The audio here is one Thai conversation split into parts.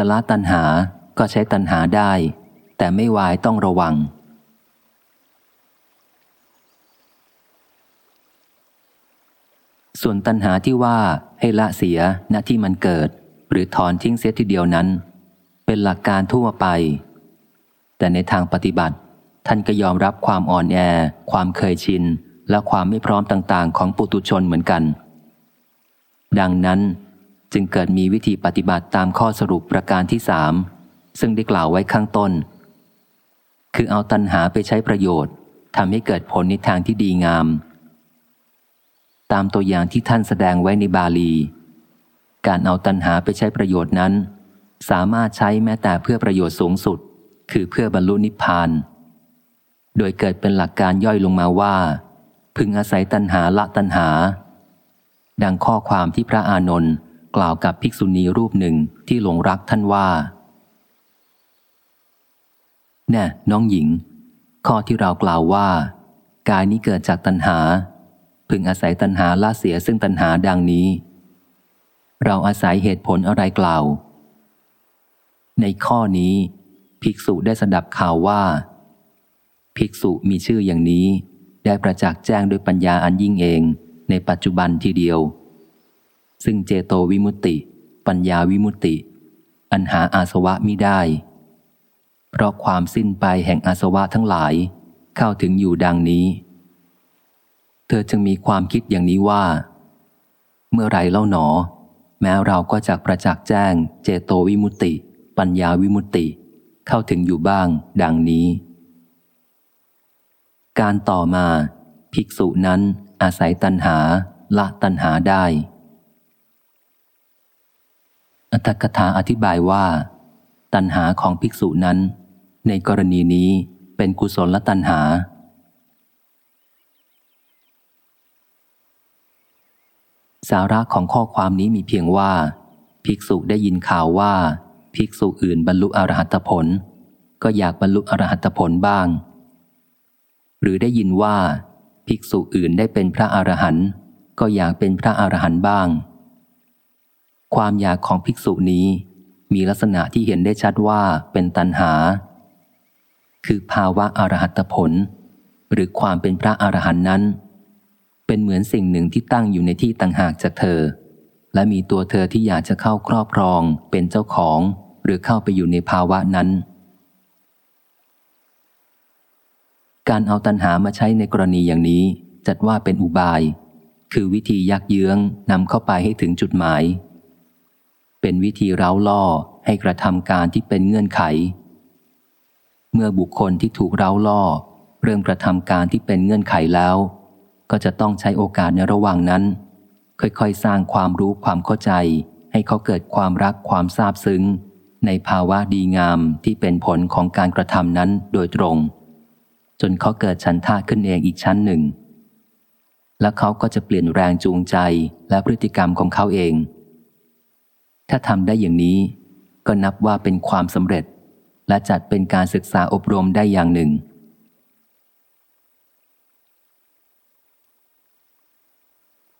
จะละตัณหาก็ใช้ตัณหาได้ แต่ไม่วายต้องระวัง ส่วนตัณหาที่ว่าให้ละเสียณที่มันเกิด หรือถอนทิ้งเสียทีเดียวนั้น เป็นหลักการทั่วไป แต่ในทางปฏิบัติ ท่านก็ยอมรับความอ่อนแอ ความเคยชิน และความไม่พร้อมต่าง ๆ ของปุตุชนเหมือนกัน ดังนั้น จึงเกิดมีวิธีปฏิบัติตามข้อสรุปประการที่สามซึ่งได้กล่าวไว้ข้างต้น คือเอาตัณหาไปใช้ประโยชน์ทำให้เกิดผลในทางที่ดีงาม ตามตัวอย่างที่ท่านแสดงไว้ในบาลี การเอาตัณหาไปใช้ประโยชน์นั้น สามารถใช้แม้แต่เพื่อประโยชน์สูงสุด คือเพื่อบรรลุนิพพาน โดยเกิดเป็นหลักการย่อยลงมาว่า พึงอาศัยตัณหาละตัณหา ดังข้อความที่พระอานนท์ กล่าวกับภิกษุณีรูปหนึ่งที่หลงรักท่านว่า แน่น้องหญิง ข้อที่เรากล่าวว่า กายนี้เกิดจากตัณหา พึงอาศัยตัณหาละเสียซึ่งตัณหาดังนี้ เราอาศัยเหตุผลอะไรกล่าว ในข้อนี้ ภิกษุได้สดับข่าวว่า ภิกษุมีชื่ออย่างนี้ได้ประจักษ์แจ้งด้วยปัญญาอันยิ่งเองในปัจจุบันทีเดียว ซึ่งเจโตวิมุตติ ปัญญาวิมุตติ อันหาอาสวะมิได้ เพราะความสิ้นไปแห่งอาสวะทั้งหลาย เข้าถึงอยู่ดังนี้ เธอจึงมีความคิดอย่างนี้ว่า เมื่อไรเล่าหนอ แม้เราก็จะประจักษ์แจ้ง เจโตวิมุตติ ปัญญาวิมุตติ เข้าถึงอยู่บ้าง ดังนี้ การต่อมา ภิกษุนั้นอาศัยตัณหาละตัณหาได้ อัตถกถาอธิบายว่า ตัณหาของภิกษุนั้น ในกรณีนี้เป็นกุศลตัณหา สาระของข้อความนี้มีเพียงว่า ภิกษุได้ยินข่าวว่า ภิกษุอื่นบรรลุอรหัตผล ก็อยากบรรลุอรหัตผลบ้าง หรือได้ยินว่า ภิกษุอื่นได้เป็นพระอรหันต์ก็อยากเป็นพระอรหันต์บ้าง ความอยากของภิกษุนี้ มีลักษณะที่เห็นได้ชัดว่าเป็นตัณหา คือภาวะอรหัตผล หรือความเป็นพระอรหันต์นั้น เป็นเหมือนสิ่งหนึ่งที่ตั้งอยู่ในที่ต่างหากจากเธอ และมีตัวเธอที่อยากจะเข้าครอบครอง เป็นเจ้าของ หรือเข้าไปอยู่ในภาวะนั้น การเอาตัณหามาใช้ในกรณีอย่างนี้จัดว่าเป็นอุบาย คือวิธียักเยื้องนำเข้าไปให้ถึงจุดหมาย เป็นวิธีเร้าล่อให้กระทำการที่เป็นเงื่อนไข เมื่อบุคคลที่ถูกเร้าล่อ เริ่มกระทำการที่เป็นเงื่อนไขแล้ว ก็จะต้องใช้โอกาสในระหว่างนั้น ค่อยๆ สร้างความรู้ความเข้าใจ ให้เขาเกิดความรักความซาบซึ้ง ในภาวะดีงามที่เป็นผลของการกระทำนั้นโดยตรง จนเขาเกิดฉันทะขึ้นเองอีกชั้นหนึ่ง และเขาก็จะเปลี่ยนแรงจูงใจและพฤติกรรมของเขาเอง ถ้าทำได้อย่างนี้ ก็นับว่าเป็นความสำเร็จ และจัดเป็นการศึกษาอบรมได้อย่างหนึ่ง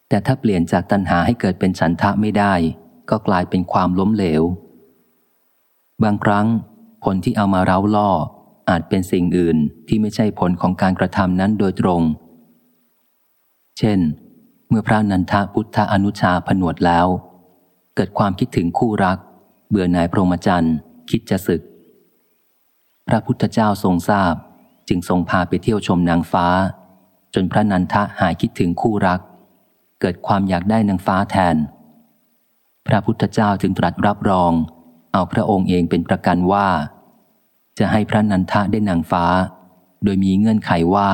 แต่ถ้าเปลี่ยนจากตัณหาให้เกิดเป็นฉันทะไม่ได้ ก็กลายเป็นความล้มเหลว บางครั้งผลที่เอามาเร้าล่ออาจเป็นสิ่งอื่นที่ไม่ใช่ผลของการกระทำนั้นโดยตรง เช่น เมื่อพระนันทพุทธอนุชาผนวดแล้ว เกิดความคิดถึงคู่รัก เบื่อหน่ายพรหมจรรย์ คิดจะศึก พระพุทธเจ้าทรงทราบ จึงทรงพาไปเที่ยวชมนางฟ้า จนพระนันทะหายคิดถึงคู่รัก เกิดความอยากได้นางฟ้าแทน พระพุทธเจ้าจึงตรัสรับรอง เอาพระองค์เองเป็นประกันว่า จะให้พระนันทะได้นางฟ้า โดยมีเงื่อนไขว่า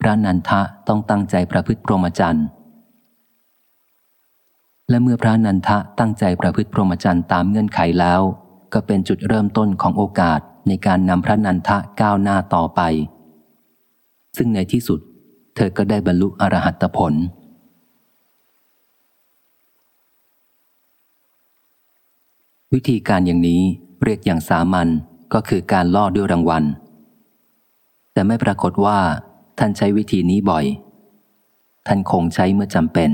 พระนันทะต้องตั้งใจประพฤติพรหมจรรย์ และเมื่อพระนันทะตั้งใจประพฤติพรหมจรรย์ตามเงื่อนไขแล้ว ก็เป็นจุดเริ่มต้นของโอกาสในการนำพระนันทะก้าวหน้าต่อไป ซึ่งในที่สุด เธอก็ได้บรรลุอรหัตผล วิธีการอย่างนี้เรียกอย่างสามัญก็คือการล่อด้วยรางวัล แต่ไม่ปรากฏว่า ท่านใช้วิธีนี้บ่อย ท่านคงใช้เมื่อจำเป็น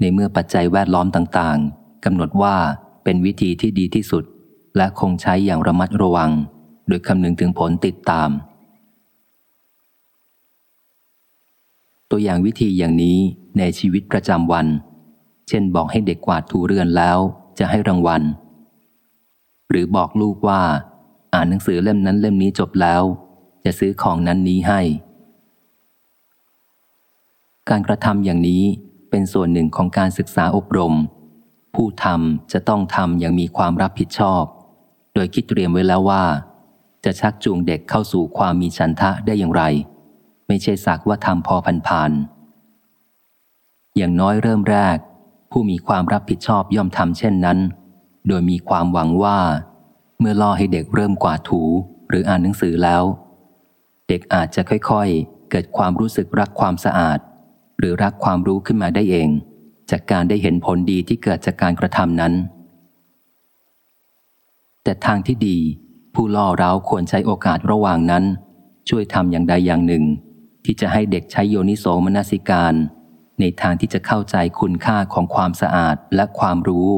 ในเมื่อปัจจัยแวดล้อมต่างๆกำหนดว่าเป็นวิธีที่ดีที่สุด และคงใช้อย่างระมัดระวัง โดยคำนึงถึงผลติดตาม ตัวอย่างวิธีอย่างนี้ในชีวิตประจำวัน เช่นบอกให้เด็กกวาดถูเรือนแล้วจะให้รางวัล หรือบอกลูกว่า อ่านหนังสือเล่มนั้นเล่มนี้จบแล้ว จะซื้อของนั้นนี้ให้ การกระทำอย่างนี้ เป็นส่วนหนึ่งของการศึกษาอบรม ผู้ทำจะต้องทำอย่างมีความรับผิดชอบ โดยคิดเตรียมไว้แล้วว่า จะชักจูงเด็กเข้าสู่ความมีฉันทะได้อย่างไร ไม่ใช่สักว่าทำพอพันผ่านอย่างน้อยเริ่มแรก ผู้มีความรับผิดชอบย่อมทำเช่นนั้น โดยมีความหวังว่า เมื่อล่อให้เด็กเริ่มกวาดถูหรืออ่านหนังสือแล้ว เด็กอาจจะค่อยๆ เกิดความรู้สึกรักความสะอาด หรือรักความรู้ขึ้นมาได้เอง จากการได้เห็นผลดีที่เกิดจากการกระทำนั้น แต่ทางที่ดี ผู้ล่อเราควรใช้โอกาสระหว่างนั้น ช่วยทำอย่างใดอย่างหนึ่ง ที่จะให้เด็กใช้โยนิโสมนสิการ ในทางที่จะเข้าใจคุณค่าของความสะอาดและความรู้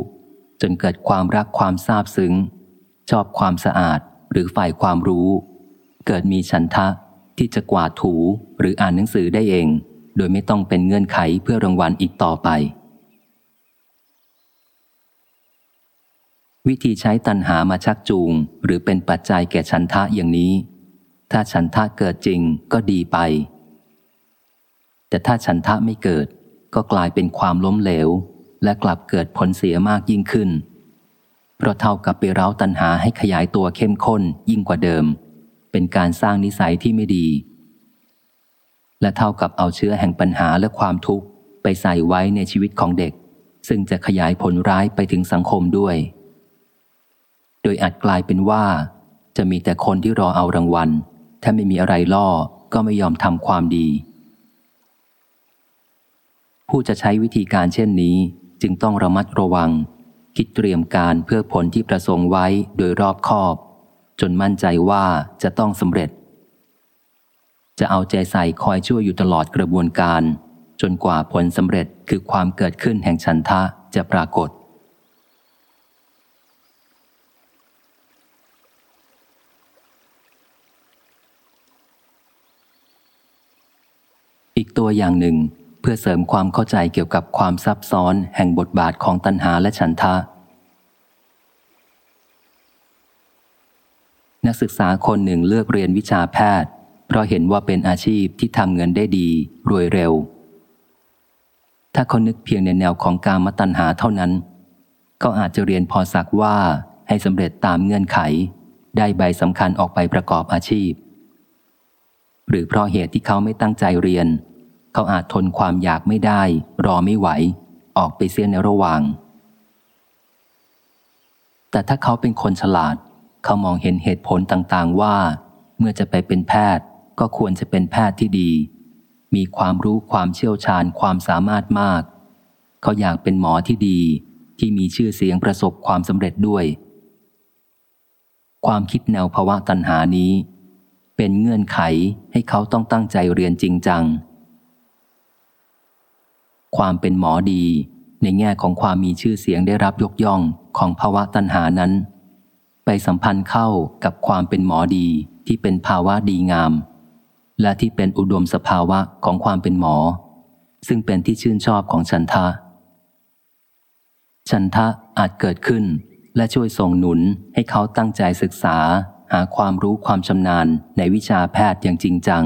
จนเกิดความรักความซาบซึ้ง ชอบความสะอาดหรือฝ่ายความรู้ เกิดมีฉันทะที่จะกวาดถูหรืออ่านหนังสือได้เอง โดยไม่ต้องเป็นเงื่อนไขเพื่อรางวัลอีกต่อไป วิธีใช้ตันหามาชักจูง หรือเป็นปัจจัยแก่ฉันทะอย่างนี้ ถ้าฉันทะเกิดจริงก็ดีไป แต่ถ้าฉันทะไม่เกิด ก็กลายเป็นความล้มเหลว และกลับเกิดผลเสียมากยิ่งขึ้น เพราะเท่ากับไปเร้าตัณหาให้ขยายตัวเข้มข้นยิ่งกว่าเดิม เป็นการสร้างนิสัยที่ไม่ดี และเท่ากับเอาเชื้อแห่งปัญหาและความทุกข์ ไปใส่ไว้ในชีวิตของเด็ก ซึ่งจะขยายผลร้ายไปถึงสังคมด้วย โดยอาจกลายเป็นว่า จะมีแต่คนที่รอเอารางวัล ถ้าไม่มีอะไรล่อก็ไม่ยอมทำความดี ผู้จะใช้วิธีการเช่นนี้จึงต้องระมัดระวัง คิดเตรียมการเพื่อผลที่ประสงค์ไว้โดยรอบคอบ จนมั่นใจว่าจะต้องสำเร็จ จะเอาใจใส่คอยช่วยอยู่ตลอดกระบวนการ จนกว่าผลสำเร็จคือความเกิดขึ้นแห่งฉันทะจะปรากฏ อีกตัวอย่างหนึ่งเพื่อเสริมความเข้าใจเกี่ยวกับความซับซ้อนแห่งบทบาทของตัณหาและฉันทะ นักศึกษาคนหนึ่งเลือกเรียนวิชาแพทย์ เพราะเห็นว่าเป็นอาชีพที่ทำเงินได้ดี รวยเร็ว ถ้าเขานึกเพียงในแนวของการมตัณหาเท่านั้น ก็อาจจะเรียนพอสักว่าให้สำเร็จตามเงื่อนไข ได้ใบสำคัญออกไปประกอบอาชีพ หรือเพราะเหตุที่เขาไม่ตั้งใจเรียน เขาอาจทนความอยากไม่ได้ รอไม่ไหว ออกไปเสียในระหว่าง แต่ถ้าเขาเป็นคนฉลาด เขามองเห็นเหตุผลต่างๆว่า เมื่อจะไปเป็นแพทย์ ก็ควรจะเป็นแพทย์ที่ดี มีความรู้ความเชี่ยวชาญความสามารถมาก เขาอยากเป็นหมอที่ดีที่มีชื่อเสียงประสบความสำเร็จด้วย ความคิดแนวภาวะตัณหานี้ เป็นเงื่อนไขให้เขาต้องตั้งใจเรียนจริงจัง ความเป็นหมอดีในแง่ของความมีชื่อเสียงได้รับยกย่องของภาวะตัณหานั้น ไปสัมพันธ์เข้ากับความเป็นหมอดีที่เป็นภาวะดีงาม และที่เป็นอุดมสภาวะของความเป็นหมอ ซึ่งเป็นที่ชื่นชอบของฉันทะ ฉันทะอาจเกิดขึ้นและช่วยส่งหนุนให้เขาตั้งใจศึกษา หาความรู้ความชำนาญในวิชาแพทย์อย่างจริงจัง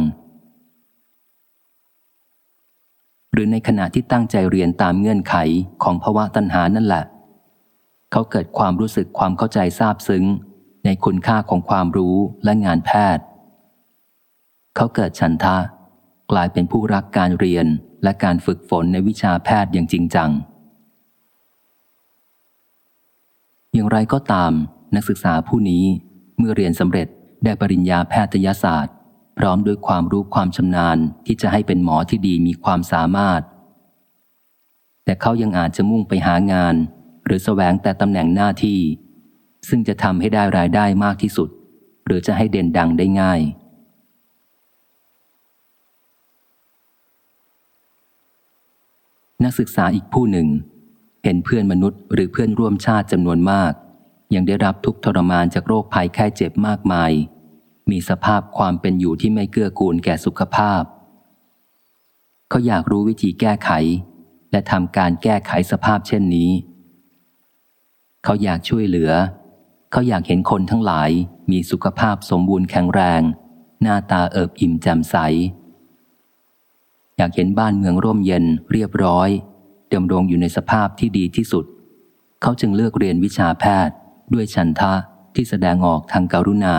หรือในขณะที่ตั้งใจเรียนตามเงื่อนไขของภาวะตัณหานั่นแหละ เขาเกิดความรู้สึกความเข้าใจซาบซึ้ง ในคุณค่าของความรู้และงานแพทย์ เขาเกิดฉันทะ กลายเป็นผู้รักการเรียนและการฝึกฝนในวิชาแพทย์อย่างจริงจัง อย่างไรก็ตาม นักศึกษาผู้นี้เมื่อเรียนสำเร็จได้ปริญญาแพทยศาสตร์ พร้อมด้วยความรู้ความชำนาญที่จะให้เป็นหมอที่ดีมีความสามารถ แต่เขายังอาจจะมุ่งไปหางาน หรือแสวงแต่ตำแหน่งหน้าที่ ซึ่งจะทำให้ได้รายได้มากที่สุด หรือจะให้เด่นดังได้ง่าย นักศึกษาอีกผู้หนึ่ง เห็นเพื่อนมนุษย์หรือเพื่อนร่วมชาติจำนวนมาก ยังได้รับทุกทรมานจากโรคภัยแค่เจ็บมากมาย มีสภาพความเป็นอยู่ที่ไม่เกื้อกูลแก่สุขภาพ เขาอยากรู้วิธีแก้ไข และทำการแก้ไขสภาพเช่นนี้ เขาอยากช่วยเหลือ เขาอยากเห็นคนทั้งหลายมีสุขภาพสมบูรณ์แข็งแรง หน้าตาเอิบอิ่มแจ่มใส อยากเห็นบ้านเมืองร่มเย็นเรียบร้อยดำรงอยู่ในสภาพที่ดีที่สุด เขาจึงเลือกเรียนวิชาแพทย์ ด้วยฉันทะที่แสดงออกทางการุณา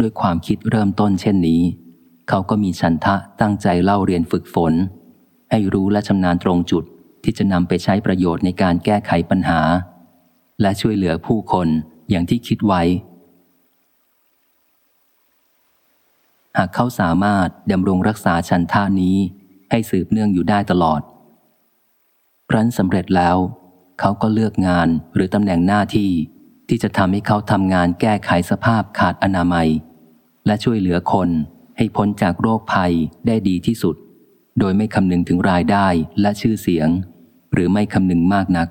ด้วยความคิดเริ่มต้นเช่นนี้ เขาก็มีฉันทะตั้งใจเล่าเรียนฝึกฝน ให้รู้และชำนาญตรงจุดที่จะนำไปใช้ประโยชน์ในการแก้ไขปัญหา และช่วยเหลือผู้คนอย่างที่คิดไว้ หากเขาสามารถดำรงรักษาฉันท่านี้ให้สืบเนื่องอยู่ได้ตลอด ครั้นสำเร็จแล้ว เขาก็เลือกงานหรือตำแหน่งหน้าที่ที่จะทำให้เขาทำงานแก้ไขสภาพขาดอนามัย และช่วยเหลือคนให้พ้นจากโรคภัยได้ดีที่สุด โดยไม่คำนึงถึงรายได้และชื่อเสียง หรือไม่คำนึงมากนัก